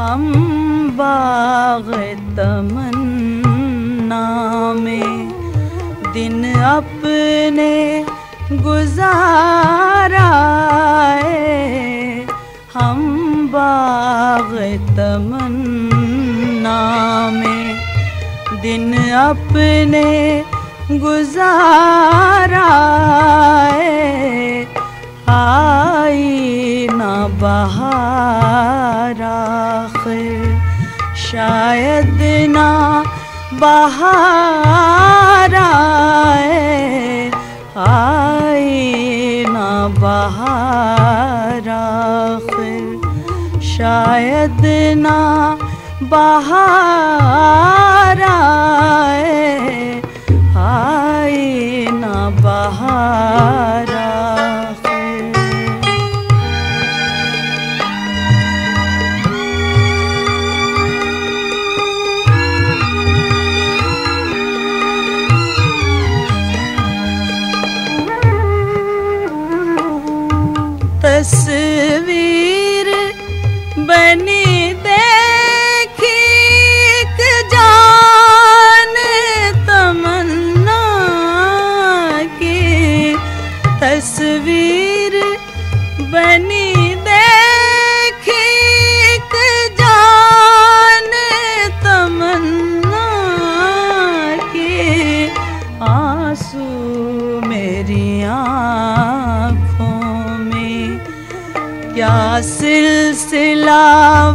ہم باغ تمنا میں دن اپنے گزارا ہے۔ ہم باغ تمنا میں دن اپنے گزارا بہار آئے آئی نہ بہار آخر شاید نہ بہار آئے آئی نہ بہار کیا سلسلہ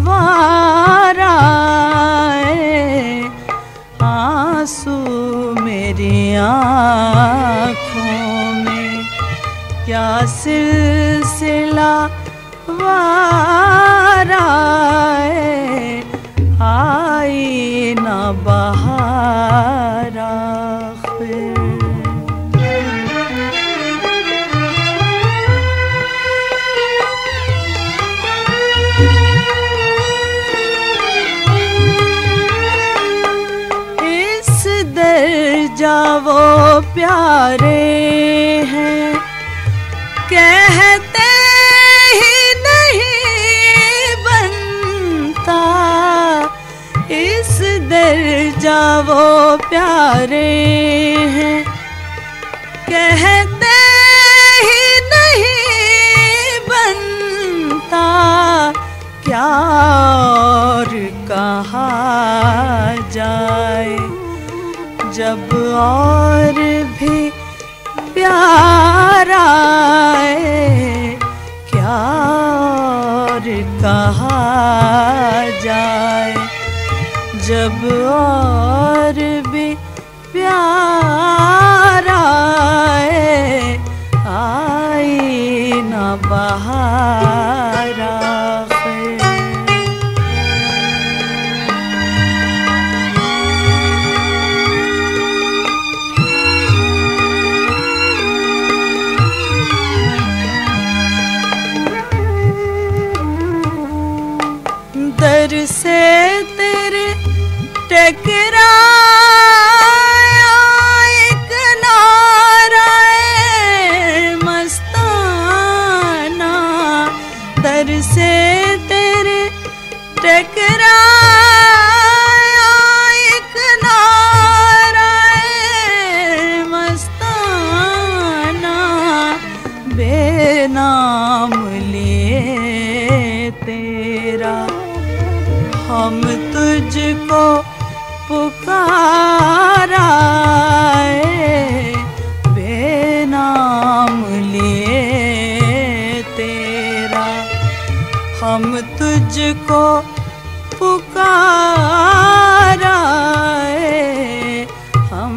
وارا ہے؟ آنسو میری آنکھوں میں کیا سلسلہ وارا ہے؟ جا وہ پیارے ہیں۔ کہتے ہی نہیں بنتا۔ اس درجہ وہ پیارے ہیں۔ کہتے جب اور بھی پیارا ہے کیا اور کہا جائے؟ جب اور بھی در سے تیرے ٹکرا ایک نعرہ مستانہ۔ در سے تیرے ایک مستانہ۔ بے نام لیے تیرا۔ ہم تجھ کو پکارا ہے بے نام لیے تیرا ہم تجھ کو پکارا ہے، ہم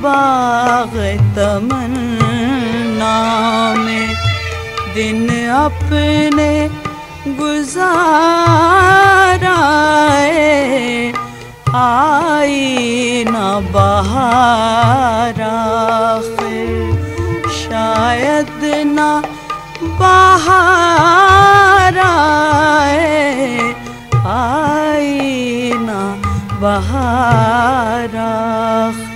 باغ تمنا میں۔ دن اپنے گزارا آئے آئی نہ بہار آخر شاید نہ بہار آئے آئی نہ بہار آخر